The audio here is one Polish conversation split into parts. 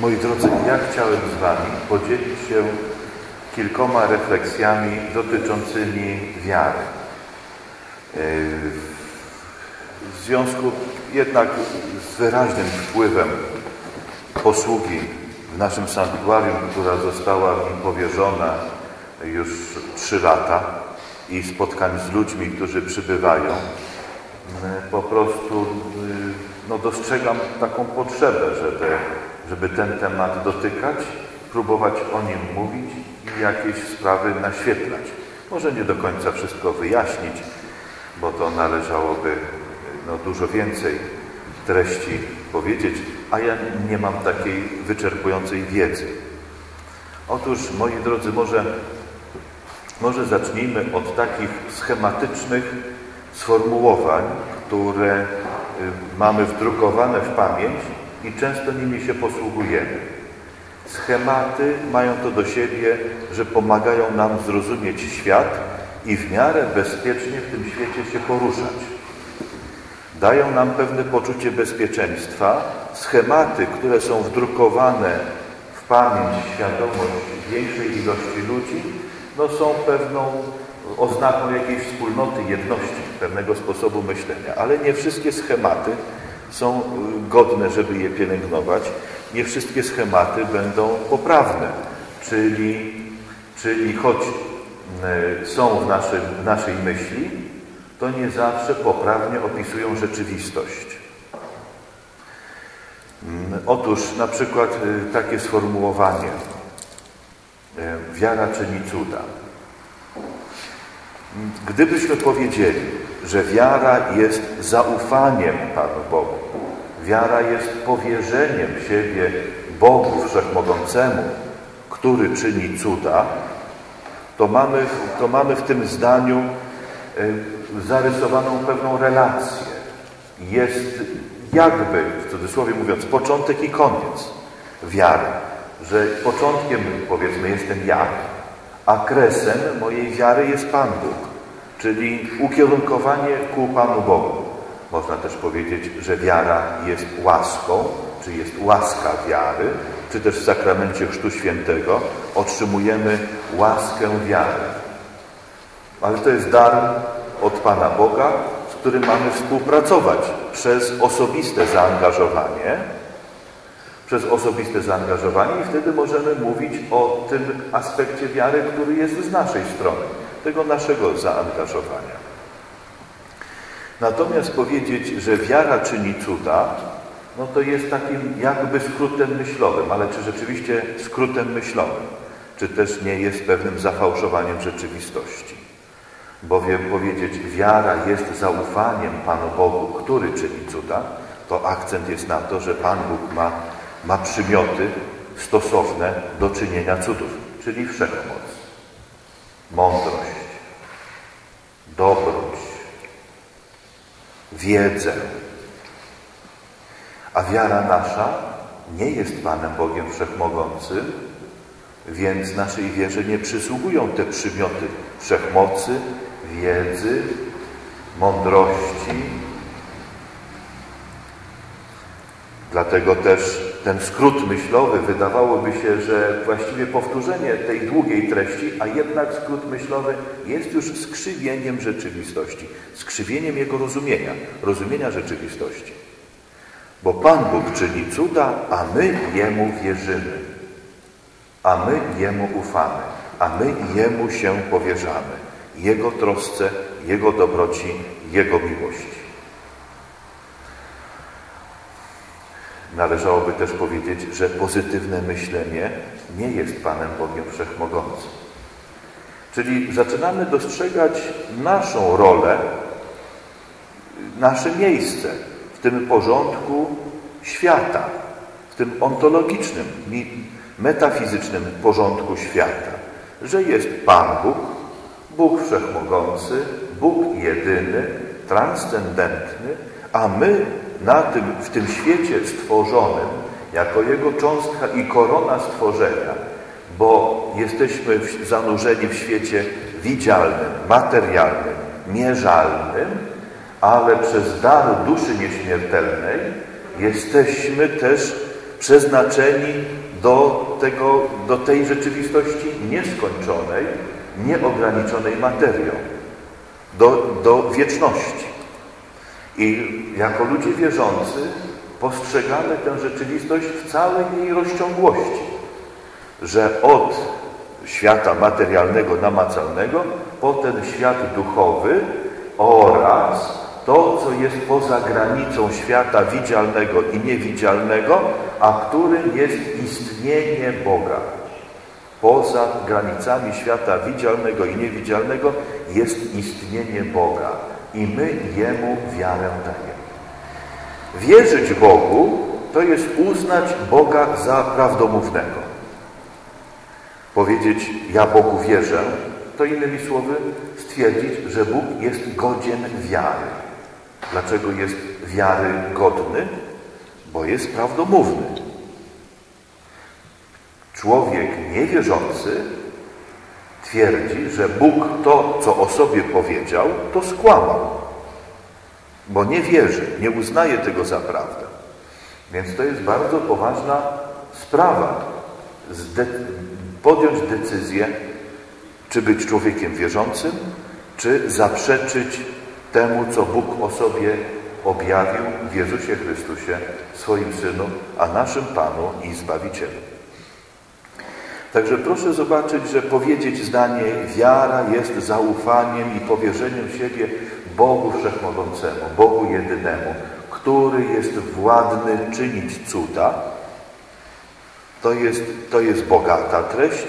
Moi drodzy, ja chciałem z Wami podzielić się kilkoma refleksjami dotyczącymi wiary. W związku jednak z wyraźnym wpływem posługi w naszym sanktuarium, która została mi powierzona już trzy lata i spotkań z ludźmi, którzy przybywają, po prostu no, dostrzegam taką potrzebę, żeby, żeby ten temat dotykać, próbować o nim mówić i jakieś sprawy naświetlać. Może nie do końca wszystko wyjaśnić, bo to należałoby no, dużo więcej treści powiedzieć, a ja nie mam takiej wyczerpującej wiedzy. Otóż, moi drodzy, może, może zacznijmy od takich schematycznych sformułowań, które y, mamy wdrukowane w pamięć i często nimi się posługujemy. Schematy mają to do siebie, że pomagają nam zrozumieć świat i w miarę bezpiecznie w tym świecie się poruszać. Dają nam pewne poczucie bezpieczeństwa. Schematy, które są wdrukowane w pamięć, świadomość większej ilości ludzi, no są pewną oznaką jakiejś wspólnoty, jedności, pewnego sposobu myślenia. Ale nie wszystkie schematy są y, godne, żeby je pielęgnować. Nie wszystkie schematy będą poprawne. Czyli, czyli choć y, są w, naszym, w naszej myśli, to nie zawsze poprawnie opisują rzeczywistość. Mm, otóż na przykład y, takie sformułowanie wiara czyni cuda. Gdybyśmy powiedzieli, że wiara jest zaufaniem Panu Bogu, wiara jest powierzeniem siebie Bogu Wszechmogącemu, który czyni cuda, to mamy, to mamy w tym zdaniu y, zarysowaną pewną relację. Jest jakby, w cudzysłowie mówiąc, początek i koniec wiary. Że początkiem, powiedzmy, jestem ja, a kresem mojej wiary jest Pan Bóg, czyli ukierunkowanie ku Panu Bogu. Można też powiedzieć, że wiara jest łaską, czy jest łaska wiary, czy też w sakramencie Chrztu Świętego otrzymujemy łaskę wiary. Ale to jest dar od Pana Boga, z którym mamy współpracować przez osobiste zaangażowanie, przez osobiste zaangażowanie i wtedy możemy mówić o tym aspekcie wiary, który jest z naszej strony, tego naszego zaangażowania. Natomiast powiedzieć, że wiara czyni cuda, no to jest takim jakby skrótem myślowym, ale czy rzeczywiście skrótem myślowym, czy też nie jest pewnym zafałszowaniem rzeczywistości. Bowiem powiedzieć, wiara jest zaufaniem Panu Bogu, który czyni cuda, to akcent jest na to, że Pan Bóg ma ma przymioty stosowne do czynienia cudów, czyli wszechmoc, mądrość, dobroć, wiedzę. A wiara nasza nie jest Panem Bogiem Wszechmogącym, więc naszej wierze nie przysługują te przymioty wszechmocy, wiedzy, mądrości. Dlatego też ten skrót myślowy wydawałoby się, że właściwie powtórzenie tej długiej treści, a jednak skrót myślowy jest już skrzywieniem rzeczywistości, skrzywieniem jego rozumienia, rozumienia rzeczywistości. Bo Pan Bóg czyni cuda, a my Jemu wierzymy, a my Jemu ufamy, a my Jemu się powierzamy, Jego trosce, Jego dobroci, Jego miłości. Należałoby też powiedzieć, że pozytywne myślenie nie jest Panem Bogiem Wszechmogącym. Czyli zaczynamy dostrzegać naszą rolę, nasze miejsce w tym porządku świata, w tym ontologicznym, metafizycznym porządku świata, że jest Pan Bóg, Bóg Wszechmogący, Bóg jedyny, transcendentny, a my na tym, w tym świecie stworzonym, jako Jego cząstka i korona stworzenia, bo jesteśmy zanurzeni w świecie widzialnym, materialnym, mierzalnym, ale przez dar duszy nieśmiertelnej jesteśmy też przeznaczeni do, tego, do tej rzeczywistości nieskończonej, nieograniczonej materią, do, do wieczności. I jako ludzie wierzący postrzegamy tę rzeczywistość w całej jej rozciągłości, że od świata materialnego, namacalnego, po ten świat duchowy oraz to, co jest poza granicą świata widzialnego i niewidzialnego, a którym jest istnienie Boga. Poza granicami świata widzialnego i niewidzialnego jest istnienie Boga i my Jemu wiarę dajemy. Wierzyć Bogu to jest uznać Boga za prawdomównego. Powiedzieć ja Bogu wierzę, to innymi słowy stwierdzić, że Bóg jest godzien wiary. Dlaczego jest wiary godny? Bo jest prawdomówny. Człowiek niewierzący twierdzi, że Bóg to, co o sobie powiedział, to skłamał. Bo nie wierzy, nie uznaje tego za prawdę. Więc to jest bardzo poważna sprawa. Zde podjąć decyzję, czy być człowiekiem wierzącym, czy zaprzeczyć temu, co Bóg o sobie objawił w Jezusie Chrystusie, swoim Synu, a naszym Panu i Zbawicielu. Także proszę zobaczyć, że powiedzieć zdanie wiara jest zaufaniem i powierzeniem siebie Bogu Wszechmogącemu, Bogu Jedynemu, który jest władny czynić cuda, to jest, to jest bogata treść,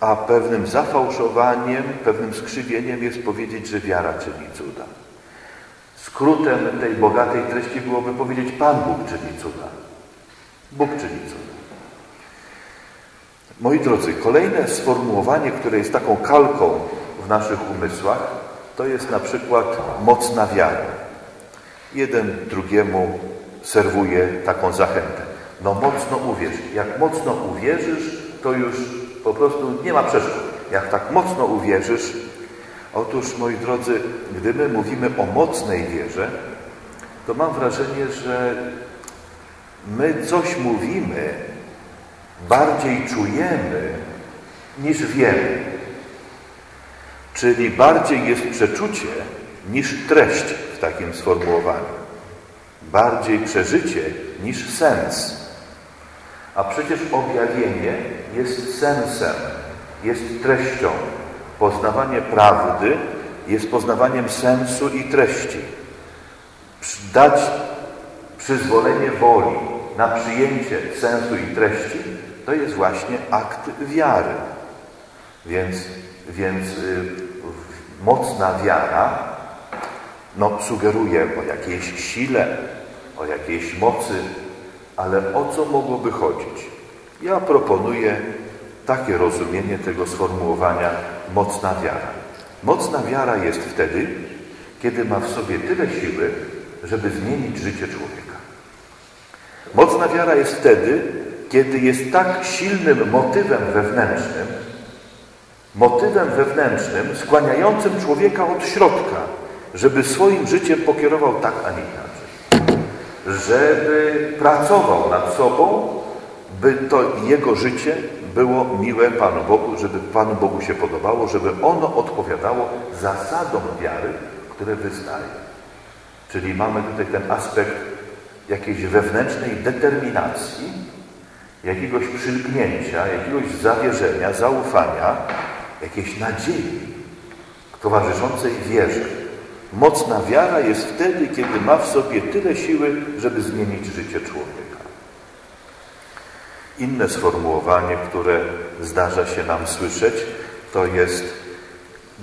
a pewnym zafałszowaniem, pewnym skrzywieniem jest powiedzieć, że wiara czyni cuda. Skrótem tej bogatej treści byłoby powiedzieć Pan Bóg czyni cuda. Bóg czyni cuda. Moi drodzy, kolejne sformułowanie, które jest taką kalką w naszych umysłach, to jest na przykład mocna wiara. Jeden drugiemu serwuje taką zachętę. No mocno uwierz. Jak mocno uwierzysz, to już po prostu nie ma przeszkód. Jak tak mocno uwierzysz, otóż moi drodzy, gdy my mówimy o mocnej wierze, to mam wrażenie, że my coś mówimy, bardziej czujemy niż wiemy. Czyli bardziej jest przeczucie niż treść w takim sformułowaniu. Bardziej przeżycie niż sens. A przecież objawienie jest sensem, jest treścią. Poznawanie prawdy jest poznawaniem sensu i treści. Dać przyzwolenie woli na przyjęcie sensu i treści to jest właśnie akt wiary. Więc, więc yy, mocna wiara no, sugeruje o jakiejś sile, o jakiejś mocy, ale o co mogłoby chodzić? Ja proponuję takie rozumienie tego sformułowania mocna wiara. Mocna wiara jest wtedy, kiedy ma w sobie tyle siły, żeby zmienić życie człowieka. Mocna wiara jest wtedy, kiedy jest tak silnym motywem wewnętrznym, motywem wewnętrznym skłaniającym człowieka od środka, żeby swoim życiem pokierował tak, a nie inaczej żeby pracował nad sobą, by to jego życie było miłe Panu Bogu, żeby Panu Bogu się podobało, żeby ono odpowiadało zasadom wiary, które wyznaje. Czyli mamy tutaj ten aspekt jakiejś wewnętrznej determinacji, jakiegoś przylgnięcia, jakiegoś zawierzenia, zaufania, jakiejś nadziei towarzyszącej wierze. Mocna wiara jest wtedy, kiedy ma w sobie tyle siły, żeby zmienić życie człowieka. Inne sformułowanie, które zdarza się nam słyszeć, to jest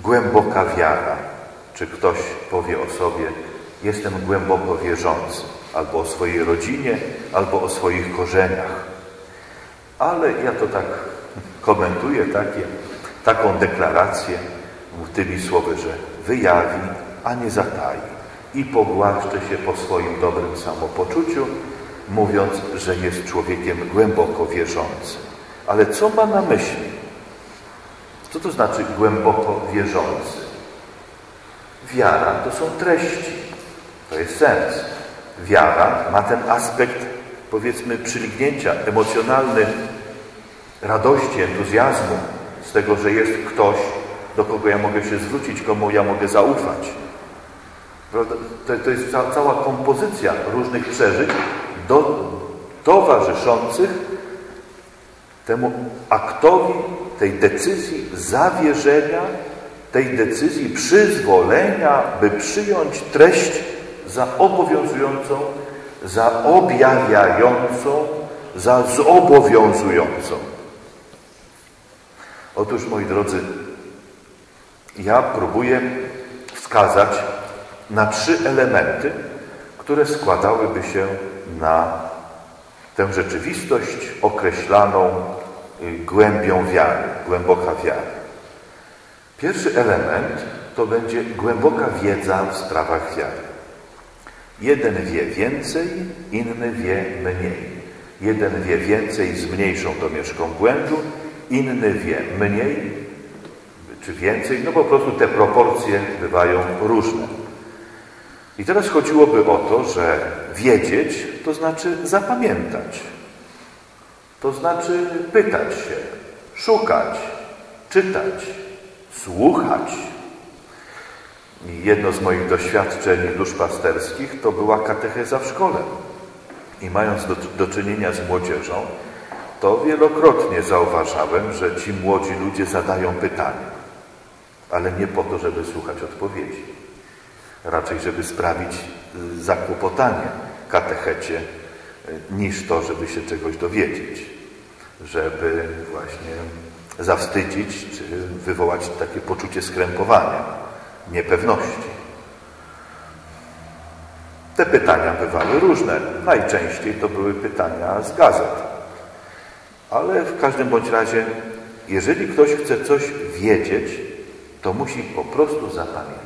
głęboka wiara. Czy ktoś powie o sobie, jestem głęboko wierzący, albo o swojej rodzinie, albo o swoich korzeniach. Ale ja to tak komentuję takie, taką deklarację tymi słowy, że wyjawi a nie zatai i pogłaszcze się po swoim dobrym samopoczuciu, mówiąc, że jest człowiekiem głęboko wierzącym. Ale co ma na myśli? Co to znaczy głęboko wierzący? Wiara to są treści, to jest sens. Wiara ma ten aspekt powiedzmy przylignięcia emocjonalny radości, entuzjazmu z tego, że jest ktoś, do kogo ja mogę się zwrócić, komu ja mogę zaufać. To, to jest ca cała kompozycja różnych przeżyć do, towarzyszących temu aktowi tej decyzji zawierzenia, tej decyzji przyzwolenia, by przyjąć treść za obowiązującą, za objawiającą, za zobowiązującą. Otóż, moi drodzy, ja próbuję wskazać na trzy elementy, które składałyby się na tę rzeczywistość określaną y, głębią wiary, głęboka wiara. Pierwszy element to będzie głęboka wiedza w sprawach wiary. Jeden wie więcej, inny wie mniej. Jeden wie więcej z mniejszą domieszką błędu, inny wie mniej czy więcej, no po prostu te proporcje bywają różne. I teraz chodziłoby o to, że wiedzieć to znaczy zapamiętać. To znaczy pytać się, szukać, czytać, słuchać. Jedno z moich doświadczeń duszpasterskich to była katecheza w szkole. I mając do, do czynienia z młodzieżą, to wielokrotnie zauważałem, że ci młodzi ludzie zadają pytania, ale nie po to, żeby słuchać odpowiedzi. Raczej, żeby sprawić y, zakłopotanie katechecie, y, niż to, żeby się czegoś dowiedzieć. Żeby właśnie zawstydzić, czy wywołać takie poczucie skrępowania, niepewności. Te pytania bywały różne. Najczęściej to były pytania z gazet. Ale w każdym bądź razie, jeżeli ktoś chce coś wiedzieć, to musi po prostu zapamiętać.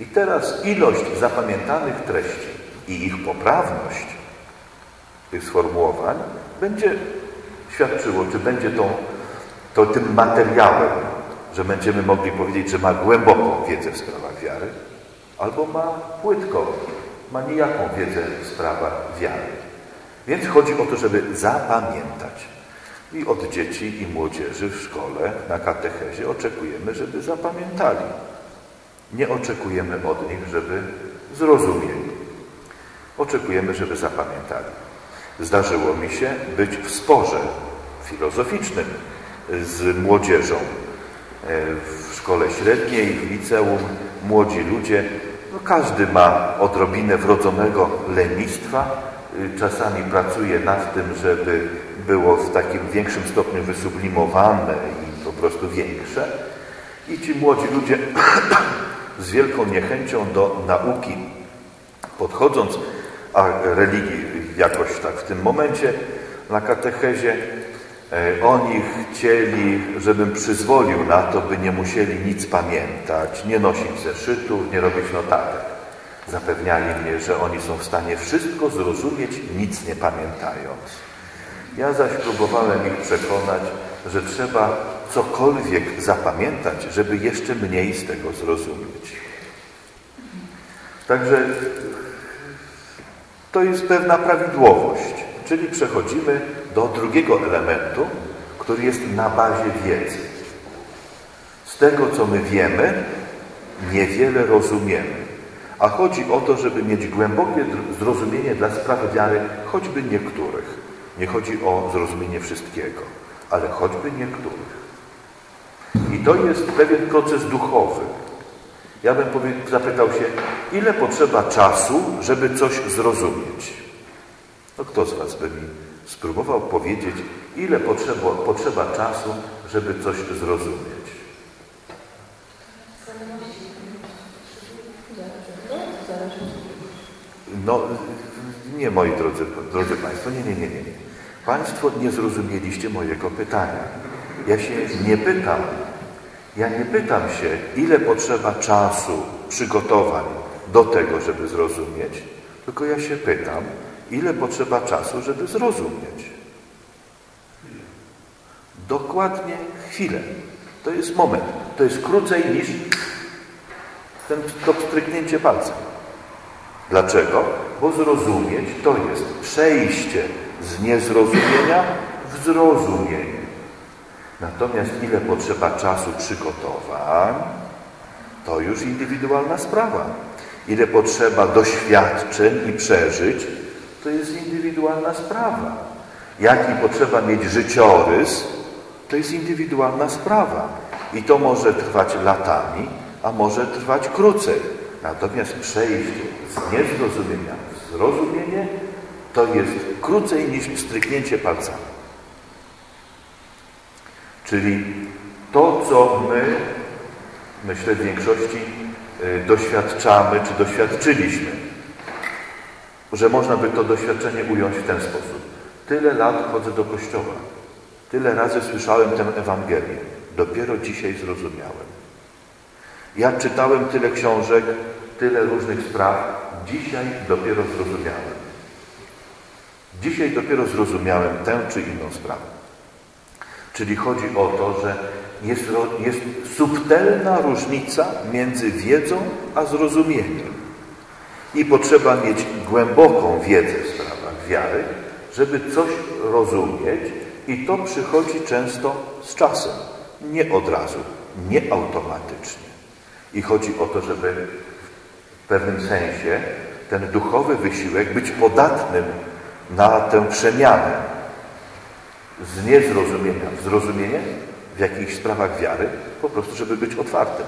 I teraz ilość zapamiętanych treści i ich poprawność tych sformułowań będzie świadczyło, czy będzie tą, to tym materiałem, że będziemy mogli powiedzieć, że ma głęboką wiedzę w sprawach wiary, albo ma płytką, ma nijaką wiedzę w sprawach wiary. Więc chodzi o to, żeby zapamiętać. I od dzieci i młodzieży w szkole, na katechezie oczekujemy, żeby zapamiętali. Nie oczekujemy od nich, żeby zrozumieli. Oczekujemy, żeby zapamiętali. Zdarzyło mi się być w sporze filozoficznym z młodzieżą. W szkole średniej, w liceum młodzi ludzie, no każdy ma odrobinę wrodzonego lenistwa, y, czasami pracuje nad tym, żeby było w takim większym stopniu wysublimowane i po prostu większe. I ci młodzi ludzie z wielką niechęcią do nauki, podchodząc, a religii jakoś tak w tym momencie na katechezie, oni chcieli, żebym przyzwolił na to, by nie musieli nic pamiętać, nie nosić zeszytów, nie robić notatek. Zapewniali mnie, że oni są w stanie wszystko zrozumieć, nic nie pamiętając. Ja zaś próbowałem ich przekonać, że trzeba cokolwiek zapamiętać, żeby jeszcze mniej z tego zrozumieć. Także to jest pewna prawidłowość, czyli przechodzimy do drugiego elementu, który jest na bazie wiedzy. Z tego, co my wiemy, niewiele rozumiemy. A chodzi o to, żeby mieć głębokie zrozumienie dla spraw wiary, choćby niektórych. Nie chodzi o zrozumienie wszystkiego, ale choćby niektórych. I to jest pewien proces duchowy. Ja bym zapytał się, ile potrzeba czasu, żeby coś zrozumieć? No kto z Was by mi spróbował powiedzieć, ile potrzeba, potrzeba czasu, żeby coś zrozumieć? No, nie moi drodzy, drodzy Państwo, nie, nie, nie, nie. Państwo nie zrozumieliście mojego pytania. Ja się nie pytam, ja nie pytam się, ile potrzeba czasu, przygotowań do tego, żeby zrozumieć, tylko ja się pytam, ile potrzeba czasu, żeby zrozumieć. Dokładnie chwilę. To jest moment. To jest krócej niż ten, to stryknięcie palcem. Dlaczego? bo zrozumieć to jest przejście z niezrozumienia w zrozumienie. Natomiast ile potrzeba czasu przygotowań, to już indywidualna sprawa. Ile potrzeba doświadczeń i przeżyć, to jest indywidualna sprawa. Jaki potrzeba mieć życiorys, to jest indywidualna sprawa. I to może trwać latami, a może trwać krócej. Natomiast przejście z niezrozumienia w zrozumienie to jest krócej niż stryknięcie palcami. Czyli to, co my, myślę w większości, y, doświadczamy czy doświadczyliśmy, że można by to doświadczenie ująć w ten sposób. Tyle lat chodzę do kościoła, tyle razy słyszałem tę Ewangelię, dopiero dzisiaj zrozumiałem. Ja czytałem tyle książek, tyle różnych spraw, dzisiaj dopiero zrozumiałem. Dzisiaj dopiero zrozumiałem tę czy inną sprawę. Czyli chodzi o to, że jest, jest subtelna różnica między wiedzą a zrozumieniem. I potrzeba mieć głęboką wiedzę w sprawach wiary, żeby coś rozumieć i to przychodzi często z czasem, nie od razu, nie automatycznie. I chodzi o to, żeby w pewnym sensie ten duchowy wysiłek być podatnym na tę przemianę z niezrozumienia w zrozumienie w jakichś sprawach wiary, po prostu, żeby być otwartym.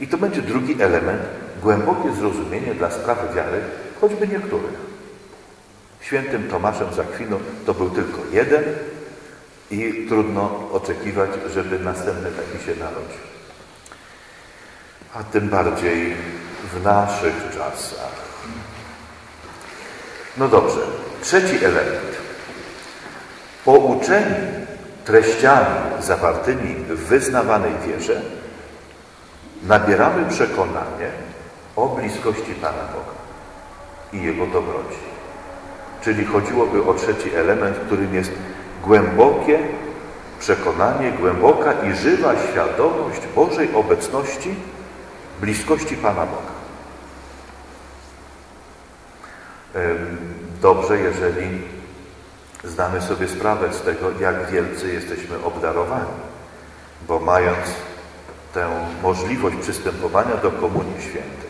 I to będzie drugi element, głębokie zrozumienie dla sprawy wiary, choćby niektórych. Świętym Tomaszem Zakwiną to był tylko jeden i trudno oczekiwać, żeby następny taki się narodził. A tym bardziej w naszych czasach. No dobrze, trzeci element. Pouczeni treściami zawartymi w wyznawanej wierze nabieramy przekonanie o bliskości Pana Boga i Jego dobroci. Czyli chodziłoby o trzeci element, którym jest głębokie przekonanie, głęboka i żywa świadomość Bożej obecności, bliskości Pana Boga. Dobrze, jeżeli znamy sobie sprawę z tego, jak wielcy jesteśmy obdarowani, bo mając tę możliwość przystępowania do Komunii Świętej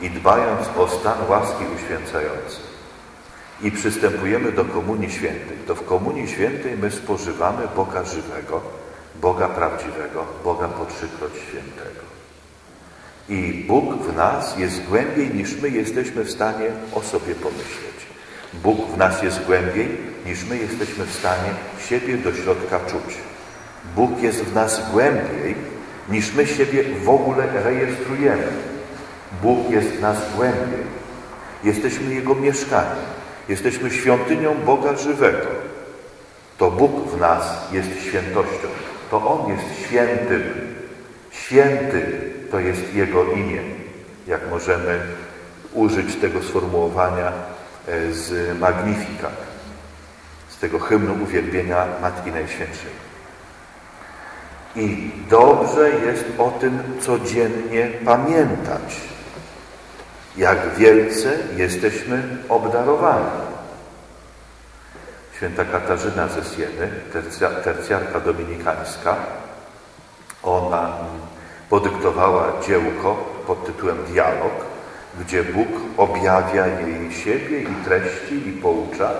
i dbając o stan łaski uświęcający i przystępujemy do Komunii Świętej, to w Komunii Świętej my spożywamy Boga żywego, Boga prawdziwego, Boga po trzykroć świętego. I Bóg w nas jest głębiej niż my jesteśmy w stanie o sobie pomyśleć. Bóg w nas jest głębiej niż my jesteśmy w stanie siebie do środka czuć. Bóg jest w nas głębiej niż my siebie w ogóle rejestrujemy. Bóg jest w nas głębiej. Jesteśmy Jego mieszkaniem. Jesteśmy świątynią Boga żywego. To Bóg w nas jest świętością. To On jest świętym. Święty to jest Jego imię. Jak możemy użyć tego sformułowania e, z Magnificat, z tego hymnu uwielbienia Matki Najświętszej. I dobrze jest o tym codziennie pamiętać, jak wielce jesteśmy obdarowani. Święta Katarzyna ze Sieny, tercjarka dominikańska, ona podyktowała dziełko pod tytułem Dialog, gdzie Bóg objawia jej siebie i treści i poucza.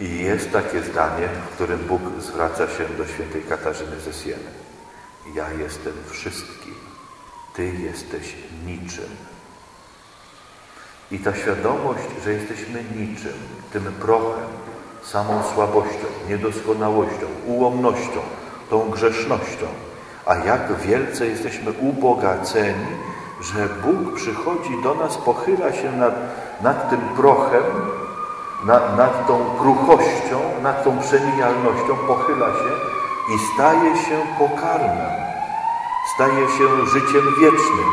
I jest takie zdanie, w którym Bóg zwraca się do świętej Katarzyny ze Sieny. Ja jestem wszystkim, Ty jesteś niczym. I ta świadomość, że jesteśmy niczym, tym prochem, samą słabością, niedoskonałością, ułomnością, tą grzesznością, a jak wielce jesteśmy ubogaceni, że Bóg przychodzi do nas, pochyla się nad, nad tym prochem, nad, nad tą kruchością, nad tą przemijalnością, pochyla się i staje się pokarmem, staje się życiem wiecznym,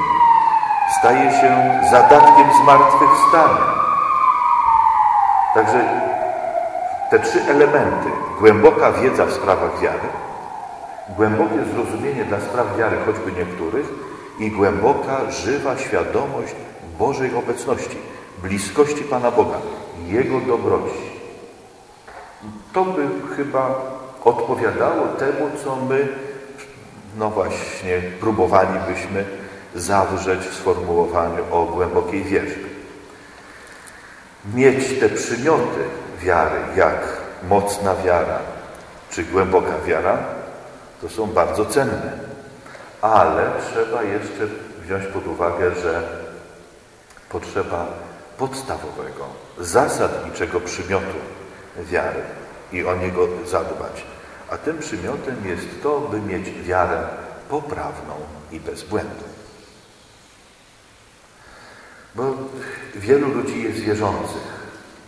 staje się zadatkiem zmartwychwstania. Także te trzy elementy, głęboka wiedza w sprawach wiary, głębokie zrozumienie dla spraw wiary, choćby niektórych, i głęboka, żywa świadomość Bożej obecności. bliskości Pana Boga, Jego dobroci. To by chyba odpowiadało temu, co my, no właśnie, próbowalibyśmy zawrzeć w sformułowaniu o głębokiej wierze. Mieć te przymioty wiary, jak mocna wiara czy głęboka wiara, to są bardzo cenne. Ale trzeba jeszcze wziąć pod uwagę, że potrzeba podstawowego, zasadniczego przymiotu wiary i o niego zadbać. A tym przymiotem jest to, by mieć wiarę poprawną i bez błędu. Bo wielu ludzi jest wierzących.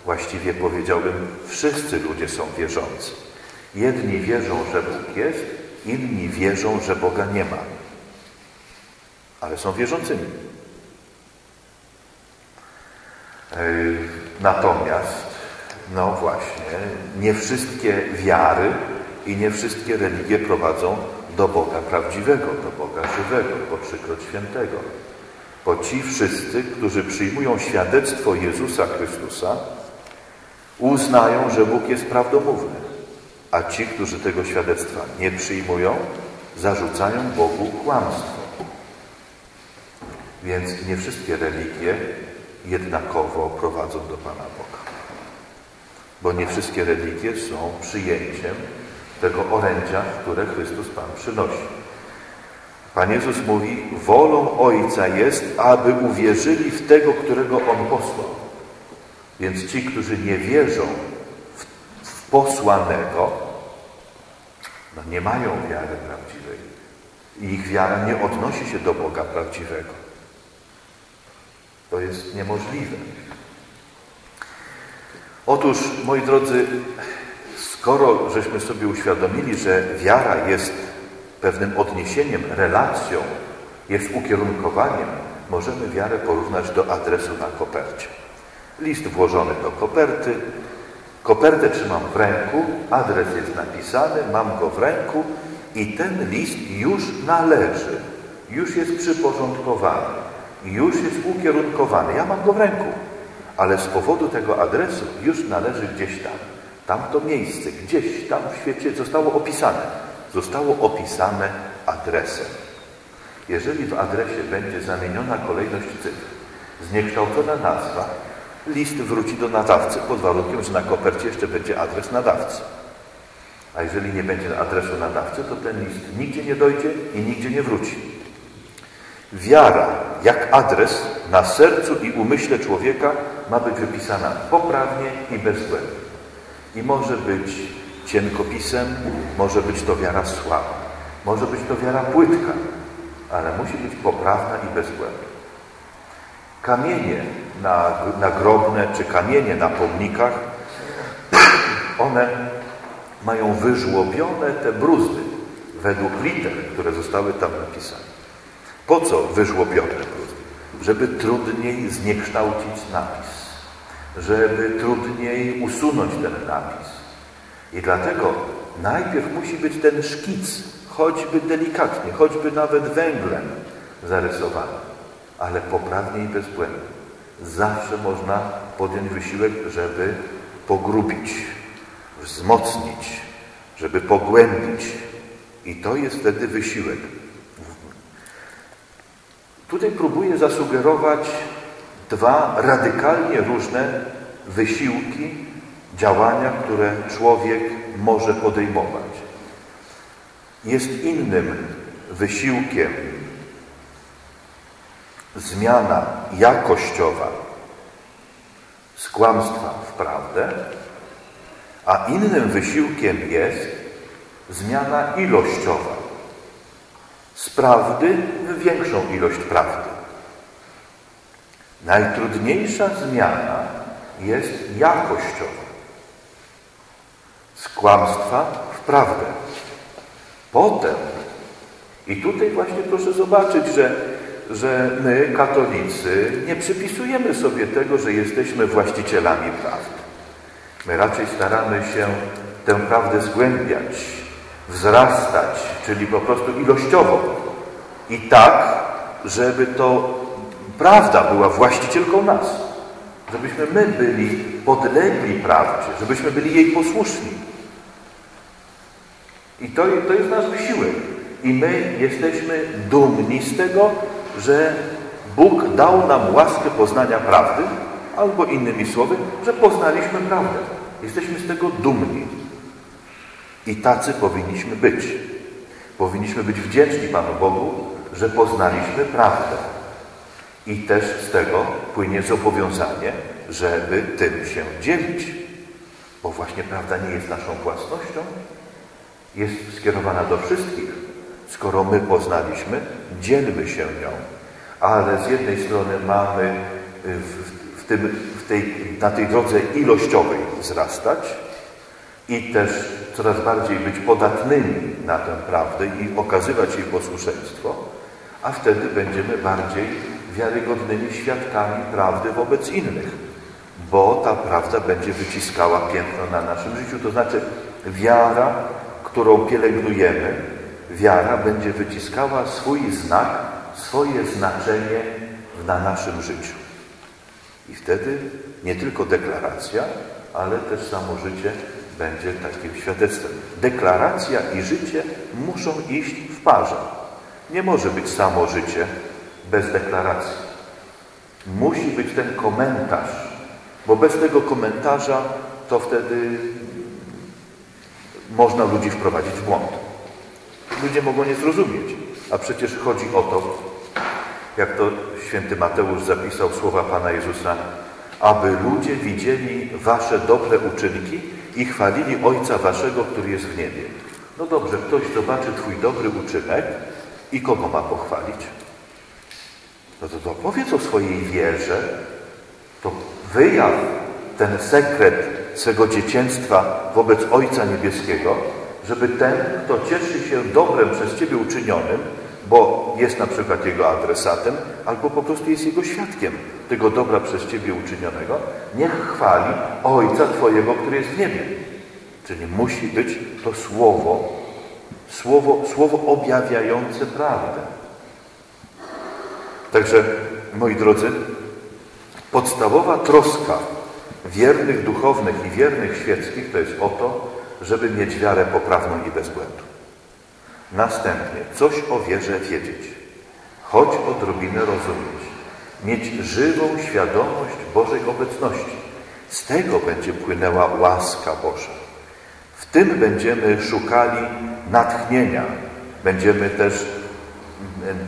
Właściwie powiedziałbym, wszyscy ludzie są wierzący. Jedni wierzą, że Bóg jest, inni wierzą, że Boga nie ma. Ale są wierzącymi. E, natomiast, no właśnie, nie wszystkie wiary i nie wszystkie religie prowadzą do Boga prawdziwego, do Boga żywego, po trzykroć świętego. Bo ci wszyscy, którzy przyjmują świadectwo Jezusa Chrystusa, uznają, że Bóg jest prawdomówny. A ci, którzy tego świadectwa nie przyjmują, zarzucają Bogu kłamstwo. Więc nie wszystkie religie jednakowo prowadzą do Pana Boga. Bo nie wszystkie religie są przyjęciem tego orędzia, które Chrystus Pan przynosi. Pan Jezus mówi, wolą Ojca jest, aby uwierzyli w tego, którego On posłał. Więc ci, którzy nie wierzą w, w posłanego, no nie mają wiary prawdziwej. I ich wiara nie odnosi się do Boga prawdziwego. To jest niemożliwe. Otóż, moi drodzy, skoro żeśmy sobie uświadomili, że wiara jest pewnym odniesieniem, relacją, jest ukierunkowaniem, możemy wiarę porównać do adresu na kopercie. List włożony do koperty, kopertę trzymam w ręku, adres jest napisany, mam go w ręku i ten list już należy, już jest przyporządkowany, już jest ukierunkowany. Ja mam go w ręku, ale z powodu tego adresu już należy gdzieś tam. Tamto miejsce, gdzieś tam w świecie zostało opisane. Zostało opisane adresem. Jeżeli w adresie będzie zamieniona kolejność cyfr, zniekształcona nazwa, list wróci do nadawcy pod warunkiem, że na kopercie jeszcze będzie adres nadawcy. A jeżeli nie będzie adresu nadawcy, to ten list nigdzie nie dojdzie i nigdzie nie wróci. Wiara, jak adres na sercu i umyśle człowieka ma być wypisana poprawnie i bezbłędnie. I może być cienkopisem, może być to wiara słaba, może być to wiara płytka, ale musi być poprawna i bezbłędna. Kamienie nagrobne czy kamienie na pomnikach, one mają wyżłobione te bruzdy według liter, które zostały tam napisane. Po co wyżłobione bruzdy? Żeby trudniej zniekształcić napis, żeby trudniej usunąć ten napis. I dlatego najpierw musi być ten szkic, choćby delikatnie, choćby nawet węglem zarysowany, ale poprawnie i bezbłędnie. Zawsze można podjąć wysiłek, żeby pogrubić, wzmocnić, żeby pogłębić. I to jest wtedy wysiłek. Tutaj próbuję zasugerować dwa radykalnie różne wysiłki, działania, które człowiek może podejmować. Jest innym wysiłkiem zmiana jakościowa z kłamstwa w prawdę, a innym wysiłkiem jest zmiana ilościowa z prawdy w większą ilość prawdy. Najtrudniejsza zmiana jest jakościowa. Z kłamstwa w prawdę. Potem, i tutaj właśnie proszę zobaczyć, że, że my, katolicy, nie przypisujemy sobie tego, że jesteśmy właścicielami prawdy. My raczej staramy się tę prawdę zgłębiać, wzrastać, czyli po prostu ilościowo. I tak, żeby to prawda była właścicielką nas. żebyśmy my byli podlegli prawdzie, żebyśmy byli jej posłuszni. I to, to jest nasz wysiłek. I my jesteśmy dumni z tego, że Bóg dał nam łaskę poznania prawdy, albo innymi słowy, że poznaliśmy prawdę. Jesteśmy z tego dumni. I tacy powinniśmy być. Powinniśmy być wdzięczni Panu Bogu, że poznaliśmy prawdę. I też z tego płynie zobowiązanie, żeby tym się dzielić. Bo właśnie prawda nie jest naszą własnością, jest skierowana do wszystkich. Skoro my poznaliśmy, dzielmy się nią. Ale z jednej strony mamy w, w tym, w tej, na tej drodze ilościowej wzrastać i też coraz bardziej być podatnymi na tę prawdę i okazywać jej posłuszeństwo, a wtedy będziemy bardziej wiarygodnymi świadkami prawdy wobec innych, bo ta prawda będzie wyciskała piętno na naszym życiu. To znaczy wiara, którą pielęgnujemy, wiara będzie wyciskała swój znak, swoje znaczenie na naszym życiu. I wtedy nie tylko deklaracja, ale też samo życie będzie takim świadectwem. Deklaracja i życie muszą iść w parze. Nie może być samo życie bez deklaracji. Musi być ten komentarz, bo bez tego komentarza to wtedy można ludzi wprowadzić w błąd. Ludzie mogą nie zrozumieć, a przecież chodzi o to, jak to święty Mateusz zapisał słowa Pana Jezusa, aby ludzie widzieli wasze dobre uczynki i chwalili Ojca waszego, który jest w niebie. No dobrze, ktoś zobaczy twój dobry uczynek i kogo ma pochwalić? No to, to powiedz o swojej wierze, to wyjaw ten sekret swego dzieciństwa wobec Ojca Niebieskiego, żeby ten, kto cieszy się dobrem przez Ciebie uczynionym, bo jest na przykład Jego adresatem, albo po prostu jest Jego świadkiem tego dobra przez Ciebie uczynionego, niech chwali Ojca Twojego, który jest w niebie. Czyli musi być to słowo, słowo, słowo objawiające prawdę. Także, moi drodzy, podstawowa troska wiernych duchownych i wiernych świeckich to jest o to, żeby mieć wiarę poprawną i bez błędu. Następnie coś o wierze wiedzieć, choć odrobinę rozumieć, mieć żywą świadomość Bożej obecności. Z tego będzie płynęła łaska Boża. W tym będziemy szukali natchnienia. Będziemy też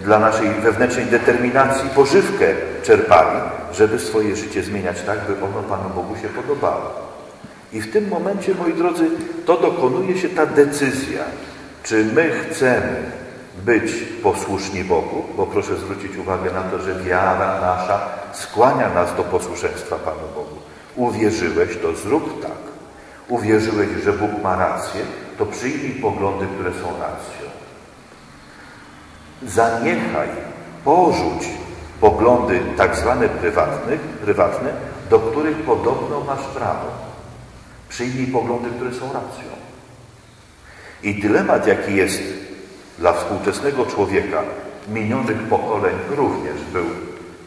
dla naszej wewnętrznej determinacji pożywkę czerpali, żeby swoje życie zmieniać tak, by ono Panu Bogu się podobało. I w tym momencie, moi drodzy, to dokonuje się ta decyzja, czy my chcemy być posłuszni Bogu, bo proszę zwrócić uwagę na to, że wiara nasza skłania nas do posłuszeństwa Panu Bogu. Uwierzyłeś, to zrób tak. Uwierzyłeś, że Bóg ma rację, to przyjmij poglądy, które są racją. Zaniechaj, porzuć poglądy tak zwane prywatne, prywatne, do których podobno masz prawo. Przyjmij poglądy, które są racją. I dylemat, jaki jest dla współczesnego człowieka, minionych pokoleń również był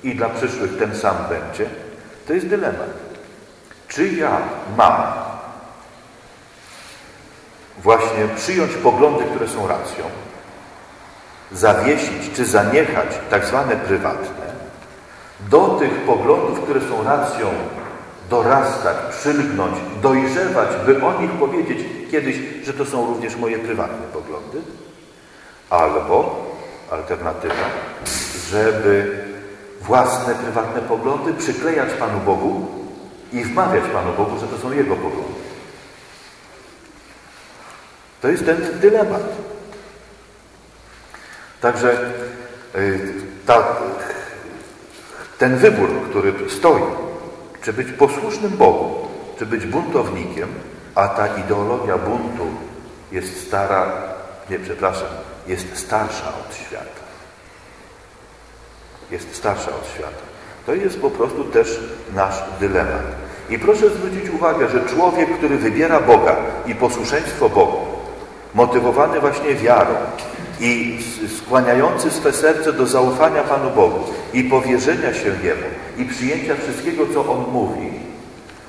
i dla przyszłych ten sam będzie, to jest dylemat. Czy ja mam właśnie przyjąć poglądy, które są racją, zawiesić czy zaniechać tak zwane prywatne, do tych poglądów, które są racją, dorastać, przylgnąć, dojrzewać, by o nich powiedzieć kiedyś, że to są również moje prywatne poglądy, albo alternatywa, żeby własne prywatne poglądy przyklejać Panu Bogu i wmawiać Panu Bogu, że to są Jego poglądy. To jest ten dylemat. Także y, ta, ten wybór, który stoi, czy być posłusznym Bogu, czy być buntownikiem, a ta ideologia buntu jest stara, nie przepraszam, jest starsza od świata. Jest starsza od świata. To jest po prostu też nasz dylemat. I proszę zwrócić uwagę, że człowiek, który wybiera Boga i posłuszeństwo Bogu, motywowany właśnie wiarą i skłaniający swe serce do zaufania Panu Bogu i powierzenia się Jemu, i przyjęcia wszystkiego, co On mówi,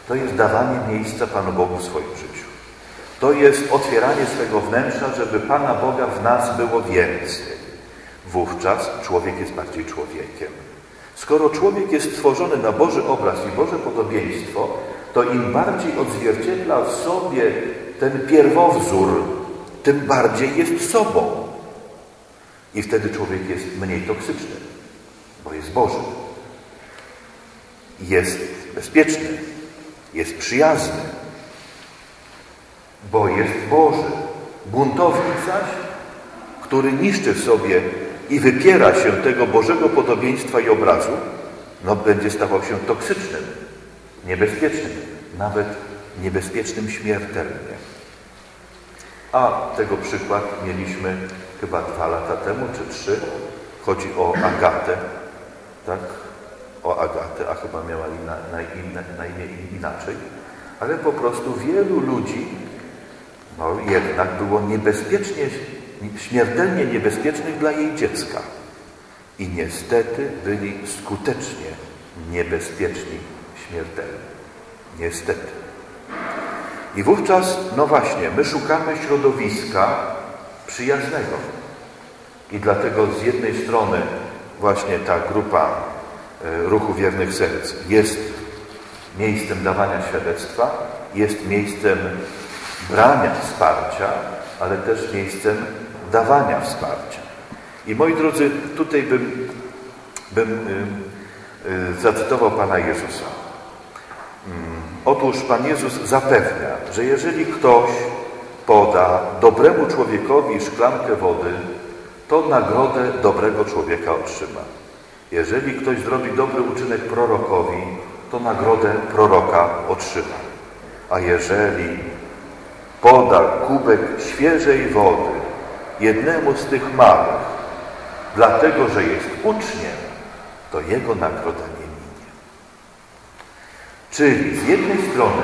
to jest dawanie miejsca Panu Bogu w swoim życiu. To jest otwieranie swego wnętrza, żeby Pana Boga w nas było więcej. Wówczas człowiek jest bardziej człowiekiem. Skoro człowiek jest stworzony na Boży obraz i Boże podobieństwo, to im bardziej odzwierciedla w sobie ten pierwowzór, tym bardziej jest sobą. I wtedy człowiek jest mniej toksyczny, bo jest Boży. Jest bezpieczny, jest przyjazny, bo jest Boży. Buntownik zaś, który niszczy w sobie i wypiera się tego Bożego podobieństwa i obrazu, no będzie stawał się toksycznym, niebezpiecznym, nawet niebezpiecznym śmiertelnie. A tego przykład mieliśmy chyba dwa lata temu, czy trzy. Chodzi o Agatę, tak? O Agatę, a chyba miała na, na, inne, na imię inaczej. Ale po prostu wielu ludzi no, jednak było niebezpiecznie, śmiertelnie niebezpiecznych dla jej dziecka. I niestety byli skutecznie niebezpieczni śmiertelnie. Niestety. I wówczas, no właśnie, my szukamy środowiska przyjaznego. I dlatego z jednej strony właśnie ta grupa e, Ruchu Wiernych Serc jest miejscem dawania świadectwa, jest miejscem brania wsparcia, ale też miejscem dawania wsparcia. I moi drodzy, tutaj bym, bym y, y, zacytował Pana Jezusa. Mm, otóż Pan Jezus zapewnia, że jeżeli ktoś poda dobremu człowiekowi szklankę wody, to nagrodę dobrego człowieka otrzyma. Jeżeli ktoś zrobi dobry uczynek prorokowi, to nagrodę proroka otrzyma. A jeżeli poda kubek świeżej wody jednemu z tych małych, dlatego że jest uczniem, to jego nagroda nie minie. Czyli z jednej strony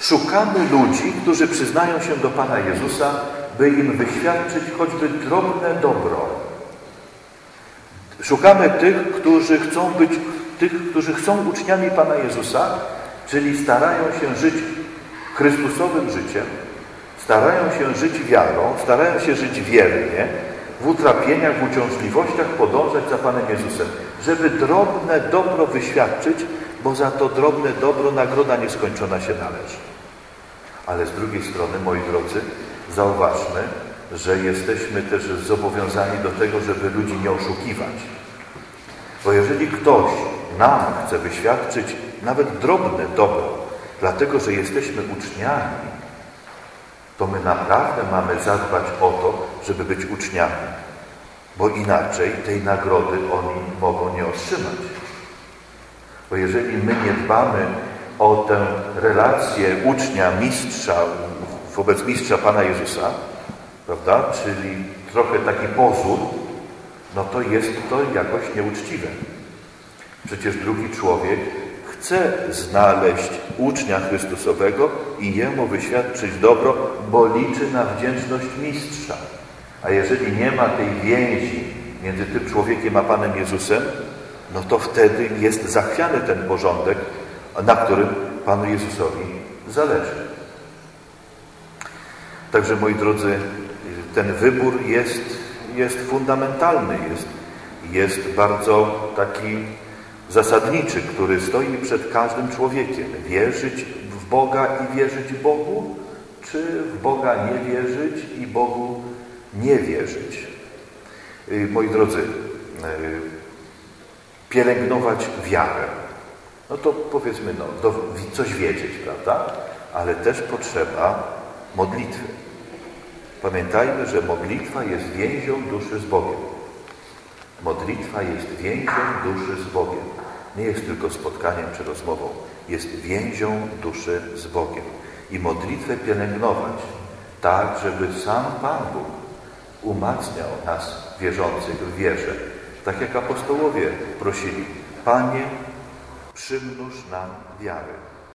szukamy ludzi, którzy przyznają się do Pana Jezusa, by im wyświadczyć choćby drobne dobro. Szukamy tych, którzy chcą być, tych, którzy są uczniami Pana Jezusa, czyli starają się żyć Chrystusowym życiem, starają się żyć wiarą, starają się żyć wiernie, w utrapieniach, w uciążliwościach podążać za Panem Jezusem, żeby drobne dobro wyświadczyć, bo za to drobne dobro nagroda nieskończona się należy. Ale z drugiej strony, moi drodzy, zauważmy, że jesteśmy też zobowiązani do tego, żeby ludzi nie oszukiwać. Bo jeżeli ktoś nam chce wyświadczyć nawet drobne dobro, dlatego że jesteśmy uczniami, to my naprawdę mamy zadbać o to, żeby być uczniami, bo inaczej tej nagrody oni mogą nie otrzymać. Bo jeżeli my nie dbamy o tę relację ucznia-mistrza wobec mistrza Pana Jezusa, prawda, czyli trochę taki pozór, no to jest to jakoś nieuczciwe. Przecież drugi człowiek chce znaleźć ucznia Chrystusowego i jemu wyświadczyć dobro, bo liczy na wdzięczność mistrza. A jeżeli nie ma tej więzi między tym człowiekiem a Panem Jezusem, no to wtedy jest zachwiany ten porządek, na którym Panu Jezusowi zależy. Także moi drodzy, ten wybór jest, jest fundamentalny, jest, jest bardzo taki zasadniczy, który stoi przed każdym człowiekiem. Wierzyć w Boga i wierzyć Bogu, czy w Boga nie wierzyć i Bogu nie wierzyć. Y, moi drodzy, y, pielęgnować wiarę. No to powiedzmy, no, coś wiedzieć, prawda? Ale też potrzeba modlitwy. Pamiętajmy, że modlitwa jest więzią duszy z Bogiem. Modlitwa jest więzią duszy z Bogiem. Nie jest tylko spotkaniem czy rozmową. Jest więzią duszy z Bogiem. I modlitwę pielęgnować tak, żeby sam Pan Bóg umacniał nas wierzących w wierze. Tak jak apostołowie prosili, Panie, przymnóż nam wiary.